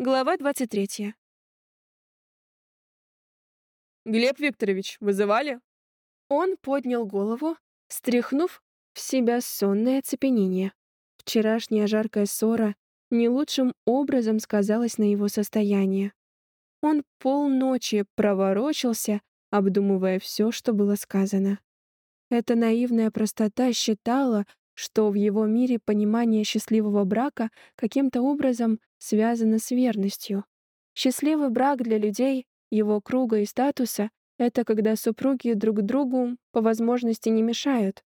Глава 23. «Глеб Викторович, вызывали?» Он поднял голову, стряхнув в себя сонное оцепенение. Вчерашняя жаркая ссора не лучшим образом сказалась на его состоянии. Он полночи проворочился, обдумывая все, что было сказано. Эта наивная простота считала, что в его мире понимание счастливого брака каким-то образом связано с верностью. Счастливый брак для людей его круга и статуса — это когда супруги друг другу по возможности не мешают.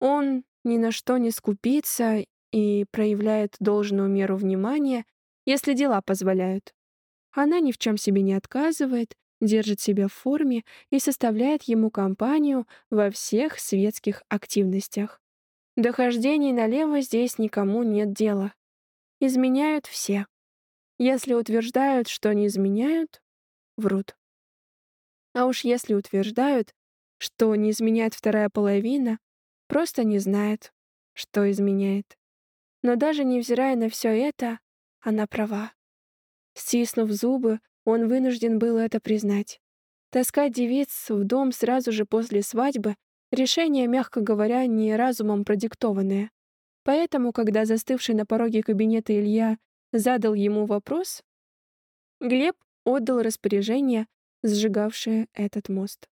Он ни на что не скупится и проявляет должную меру внимания, если дела позволяют. Она ни в чем себе не отказывает, держит себя в форме и составляет ему компанию во всех светских активностях. Дохождений налево здесь никому нет дела. Изменяют все. Если утверждают, что не изменяют, врут. А уж если утверждают, что не изменяет вторая половина, просто не знает, что изменяет. Но даже невзирая на все это, она права. Стиснув зубы, он вынужден был это признать. Таскать девиц в дом сразу же после свадьбы Решение, мягко говоря, не разумом продиктованное. Поэтому, когда застывший на пороге кабинета Илья задал ему вопрос, Глеб отдал распоряжение, сжигавшее этот мост.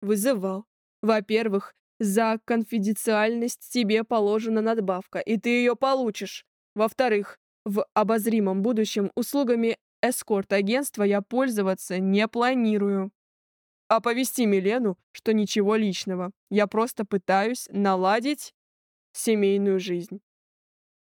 «Вызывал. Во-первых, за конфиденциальность тебе положена надбавка, и ты ее получишь. Во-вторых, в обозримом будущем услугами эскорт-агентства я пользоваться не планирую. Оповести Милену, что ничего личного. Я просто пытаюсь наладить семейную жизнь.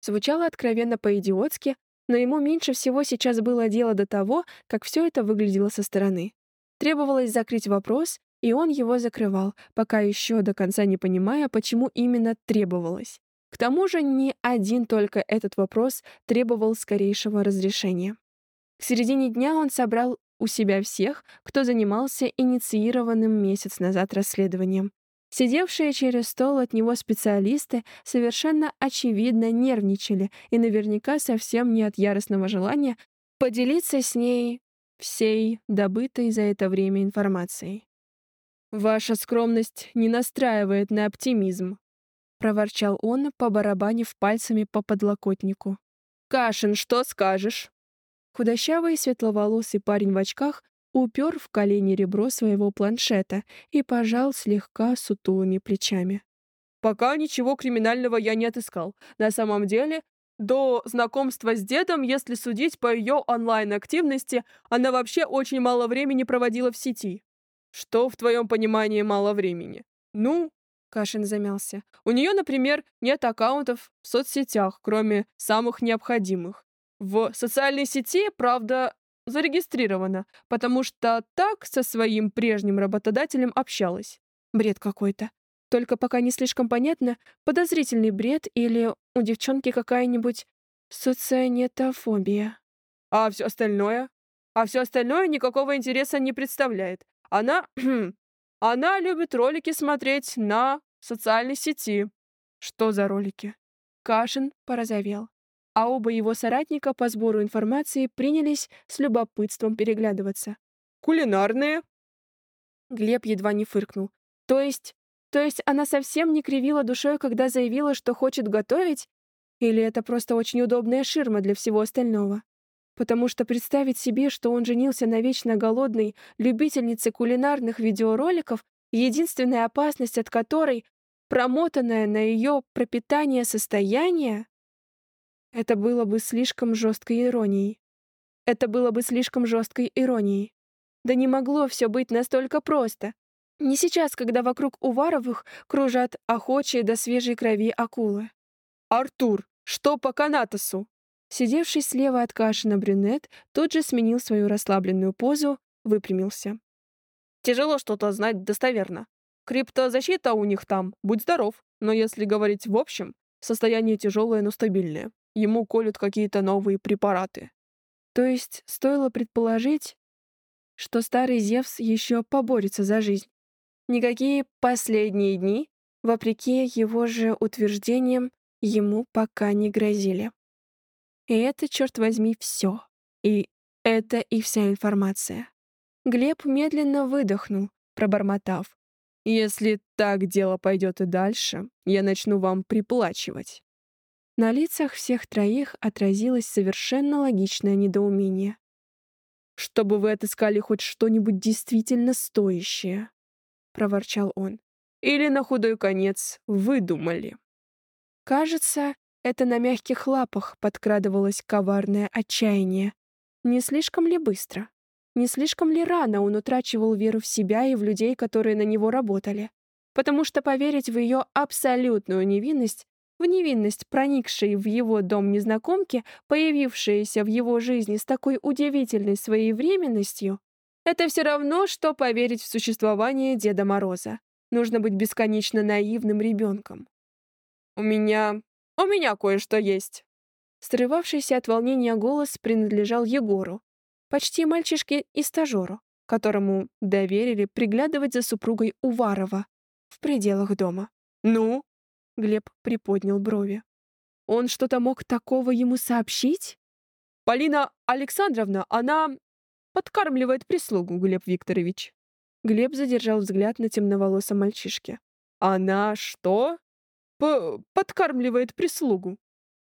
Звучало откровенно по-идиотски, но ему меньше всего сейчас было дело до того, как все это выглядело со стороны. Требовалось закрыть вопрос, и он его закрывал, пока еще до конца не понимая, почему именно требовалось. К тому же не один только этот вопрос требовал скорейшего разрешения. К середине дня он собрал у себя всех, кто занимался инициированным месяц назад расследованием. Сидевшие через стол от него специалисты совершенно очевидно нервничали и наверняка совсем не от яростного желания поделиться с ней всей добытой за это время информацией. «Ваша скромность не настраивает на оптимизм», — проворчал он, побарабанив пальцами по подлокотнику. «Кашин, что скажешь?» Худощавый светловолосый парень в очках упер в колени ребро своего планшета и пожал слегка сутулыми плечами. «Пока ничего криминального я не отыскал. На самом деле, до знакомства с дедом, если судить по ее онлайн-активности, она вообще очень мало времени проводила в сети. Что в твоем понимании мало времени? Ну, Кашин замялся. У нее, например, нет аккаунтов в соцсетях, кроме самых необходимых. В социальной сети, правда, зарегистрирована, потому что так со своим прежним работодателем общалась. Бред какой-то. Только пока не слишком понятно, подозрительный бред или у девчонки какая-нибудь соционетофобия. А все остальное? А все остальное никакого интереса не представляет. Она... Она любит ролики смотреть на социальной сети. Что за ролики? Кашин порозовел а оба его соратника по сбору информации принялись с любопытством переглядываться. «Кулинарные?» Глеб едва не фыркнул. «То есть... То есть она совсем не кривила душой, когда заявила, что хочет готовить? Или это просто очень удобная ширма для всего остального?» Потому что представить себе, что он женился на вечно голодной любительнице кулинарных видеороликов, единственная опасность от которой — промотанное на ее пропитание состояние, это было бы слишком жесткой иронией. Это было бы слишком жесткой иронией. Да не могло все быть настолько просто. Не сейчас, когда вокруг Уваровых кружат охочие до свежей крови акулы. «Артур, что по Канатосу?» Сидевший слева от Кашина брюнет тут же сменил свою расслабленную позу, выпрямился. «Тяжело что-то знать достоверно. Криптозащита у них там, будь здоров. Но если говорить в общем, состояние тяжелое, но стабильное ему колют какие-то новые препараты. То есть стоило предположить, что старый Зевс еще поборется за жизнь. Никакие последние дни, вопреки его же утверждениям, ему пока не грозили. И это, черт возьми, все. И это и вся информация. Глеб медленно выдохнул, пробормотав. «Если так дело пойдет и дальше, я начну вам приплачивать». На лицах всех троих отразилось совершенно логичное недоумение. «Чтобы вы отыскали хоть что-нибудь действительно стоящее», — проворчал он. «Или на худой конец выдумали». Кажется, это на мягких лапах подкрадывалось коварное отчаяние. Не слишком ли быстро? Не слишком ли рано он утрачивал веру в себя и в людей, которые на него работали? Потому что поверить в ее абсолютную невинность в невинность проникшей в его дом незнакомки, появившейся в его жизни с такой удивительной своей временностью, это все равно, что поверить в существование Деда Мороза. Нужно быть бесконечно наивным ребенком. «У меня... у меня кое-что есть». Срывавшийся от волнения голос принадлежал Егору, почти мальчишке и стажеру, которому доверили приглядывать за супругой Уварова в пределах дома. «Ну?» Глеб приподнял брови. Он что-то мог такого ему сообщить? Полина Александровна, она подкармливает прислугу, Глеб Викторович. Глеб задержал взгляд на темноволосом мальчишке. Она что? П подкармливает прислугу.